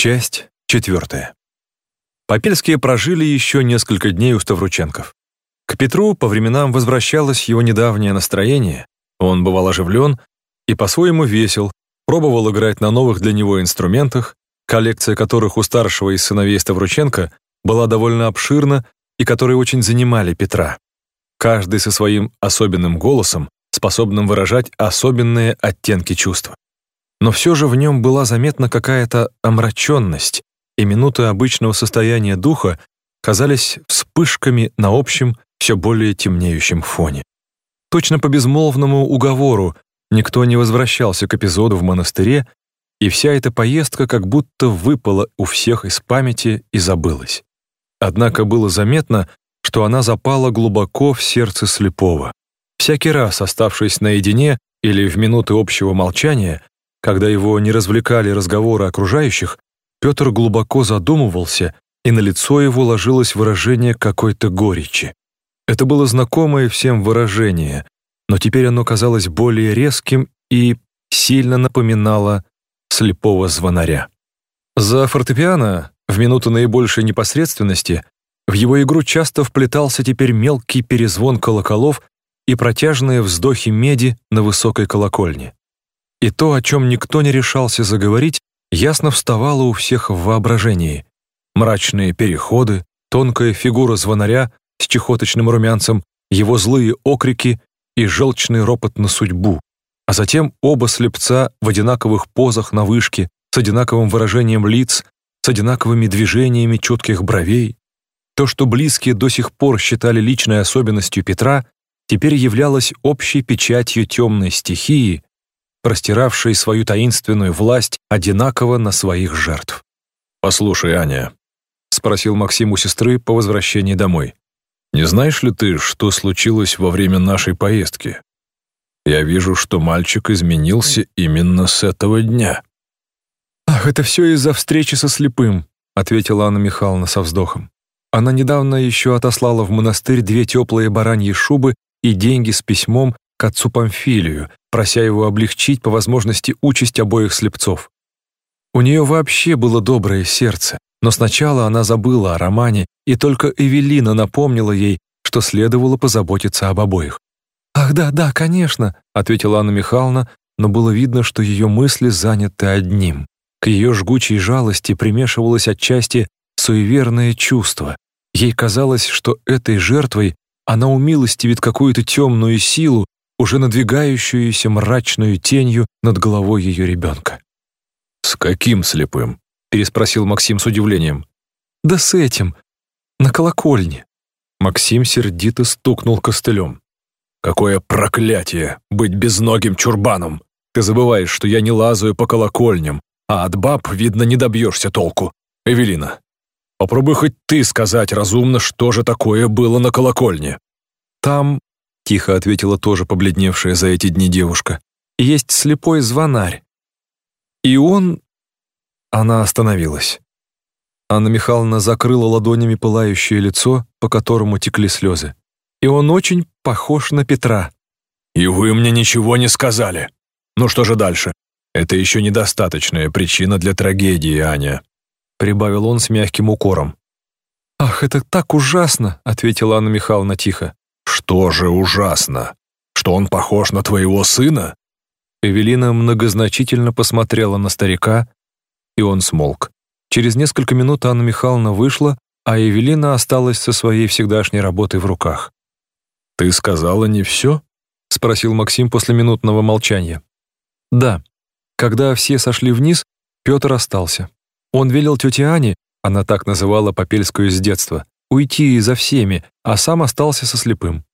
Часть четвертая. Попельские прожили еще несколько дней у Ставрученков. К Петру по временам возвращалось его недавнее настроение, он бывал оживлен и по-своему весел, пробовал играть на новых для него инструментах, коллекция которых у старшего из сыновей Ставрученко была довольно обширна и которые очень занимали Петра. Каждый со своим особенным голосом, способным выражать особенные оттенки чувства но все же в нем была заметна какая-то омраченность, и минуты обычного состояния духа казались вспышками на общем, все более темнеющем фоне. Точно по безмолвному уговору никто не возвращался к эпизоду в монастыре, и вся эта поездка как будто выпала у всех из памяти и забылась. Однако было заметно, что она запала глубоко в сердце слепого. Всякий раз, оставшись наедине или в минуты общего молчания, когда его не развлекали разговоры окружающих, Петр глубоко задумывался, и на лицо его ложилось выражение какой-то горечи. Это было знакомое всем выражение, но теперь оно казалось более резким и сильно напоминало слепого звонаря. За фортепиано, в минуту наибольшей непосредственности, в его игру часто вплетался теперь мелкий перезвон колоколов и протяжные вздохи меди на высокой колокольне. И то, о чем никто не решался заговорить, ясно вставало у всех в воображении. Мрачные переходы, тонкая фигура звонаря с чехоточным румянцем, его злые окрики и желчный ропот на судьбу, а затем оба слепца в одинаковых позах на вышке, с одинаковым выражением лиц, с одинаковыми движениями четких бровей. То, что близкие до сих пор считали личной особенностью Петра, теперь являлось общей печатью темной стихии, простиравший свою таинственную власть одинаково на своих жертв. «Послушай, Аня», — спросил Максим у сестры по возвращении домой, «не знаешь ли ты, что случилось во время нашей поездки? Я вижу, что мальчик изменился именно с этого дня». «Ах, это все из-за встречи со слепым», — ответила Анна Михайловна со вздохом. Она недавно еще отослала в монастырь две теплые бараньи шубы и деньги с письмом к отцу Памфилию, прося его облегчить по возможности участь обоих слепцов. У нее вообще было доброе сердце, но сначала она забыла о романе, и только Эвелина напомнила ей, что следовало позаботиться об обоих. «Ах, да, да, конечно», — ответила Анна Михайловна, но было видно, что ее мысли заняты одним. К ее жгучей жалости примешивалось отчасти суеверное чувство. Ей казалось, что этой жертвой она умилостивит какую-то темную силу, уже надвигающуюся мрачную тенью над головой ее ребенка. «С каким слепым?» — переспросил Максим с удивлением. «Да с этим, на колокольне». Максим сердито стукнул костылем. «Какое проклятие быть безногим чурбаном! Ты забываешь, что я не лазаю по колокольням, а от баб, видно, не добьешься толку. Эвелина, попробуй хоть ты сказать разумно, что же такое было на колокольне». «Там тихо ответила тоже побледневшая за эти дни девушка. «Есть слепой звонарь». «И он...» Она остановилась. Анна Михайловна закрыла ладонями пылающее лицо, по которому текли слезы. «И он очень похож на Петра». «И вы мне ничего не сказали. Ну что же дальше? Это еще недостаточная причина для трагедии, Аня», прибавил он с мягким укором. «Ах, это так ужасно!» — ответила Анна Михайловна тихо. «Что же ужасно? Что он похож на твоего сына?» Эвелина многозначительно посмотрела на старика, и он смолк. Через несколько минут Анна Михайловна вышла, а Эвелина осталась со своей всегдашней работой в руках. «Ты сказала не все?» — спросил Максим после минутного молчания. «Да. Когда все сошли вниз, Петр остался. Он велел тете Ане, она так называла Попельскую с детства, уйти за всеми, а сам остался со слепым.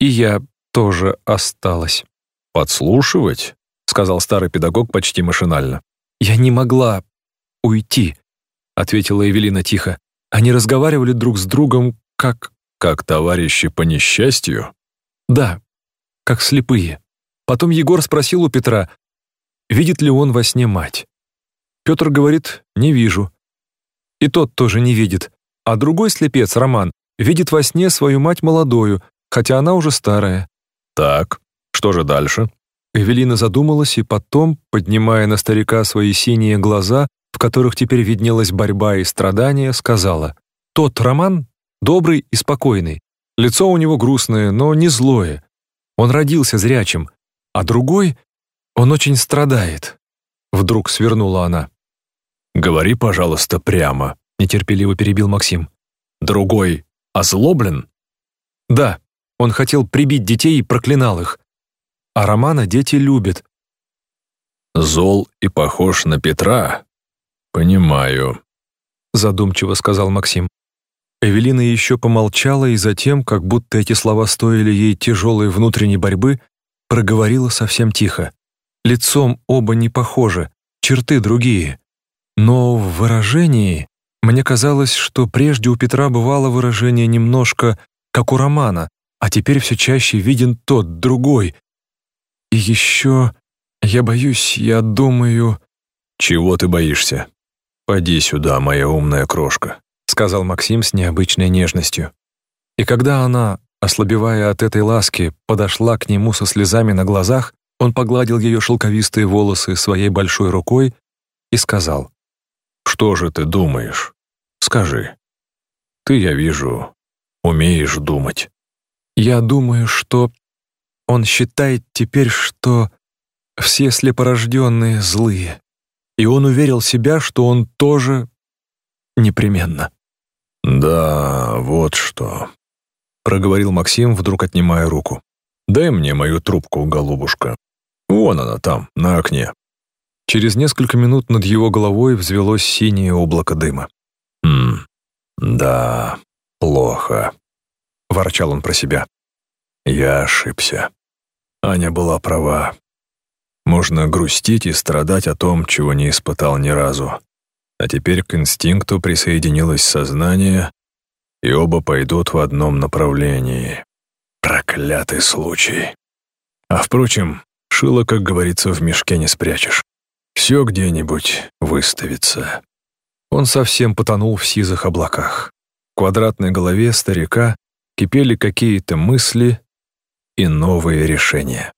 И я тоже осталась. «Подслушивать?» — сказал старый педагог почти машинально. «Я не могла уйти», — ответила Эвелина тихо. Они разговаривали друг с другом как... «Как товарищи по несчастью?» «Да, как слепые». Потом Егор спросил у Петра, видит ли он во сне мать. Петр говорит, не вижу. И тот тоже не видит. А другой слепец, Роман, видит во сне свою мать молодою, хотя она уже старая. Так, что же дальше? Эвелина задумалась и потом, поднимая на старика свои синие глаза, в которых теперь виднелась борьба и страдания, сказала, «Тот Роман добрый и спокойный, лицо у него грустное, но не злое. Он родился зрячим, а другой, он очень страдает». Вдруг свернула она. «Говори, пожалуйста, прямо», — нетерпеливо перебил Максим. «Другой озлоблен?» «Да, он хотел прибить детей и проклинал их. А Романа дети любят». «Зол и похож на Петра? Понимаю», — задумчиво сказал Максим. Эвелина еще помолчала и затем, как будто эти слова стоили ей тяжелой внутренней борьбы, проговорила совсем тихо. Лицом оба не похожи, черты другие. Но в выражении мне казалось, что прежде у Петра бывало выражение немножко как у Романа, а теперь все чаще виден тот, другой. И еще, я боюсь, я думаю... «Чего ты боишься? Поди сюда, моя умная крошка», сказал Максим с необычной нежностью. И когда она, ослабевая от этой ласки, подошла к нему со слезами на глазах, он погладил ее шелковистые волосы своей большой рукой и сказал, «Что же ты думаешь? Скажи. Ты, я вижу, умеешь думать». «Я думаю, что он считает теперь, что все слепорожденные злые, и он уверил себя, что он тоже непременно». «Да, вот что», — проговорил Максим, вдруг отнимая руку. «Дай мне мою трубку, голубушка. Вон она там, на окне». Через несколько минут над его головой взвелось синее облако дыма. «Хм, да, плохо», — ворчал он про себя. «Я ошибся. Аня была права. Можно грустить и страдать о том, чего не испытал ни разу. А теперь к инстинкту присоединилось сознание, и оба пойдут в одном направлении. Проклятый случай. А впрочем, шило, как говорится, в мешке не спрячешь. Все где-нибудь выставится. Он совсем потонул в сизых облаках. В квадратной голове старика кипели какие-то мысли и новые решения.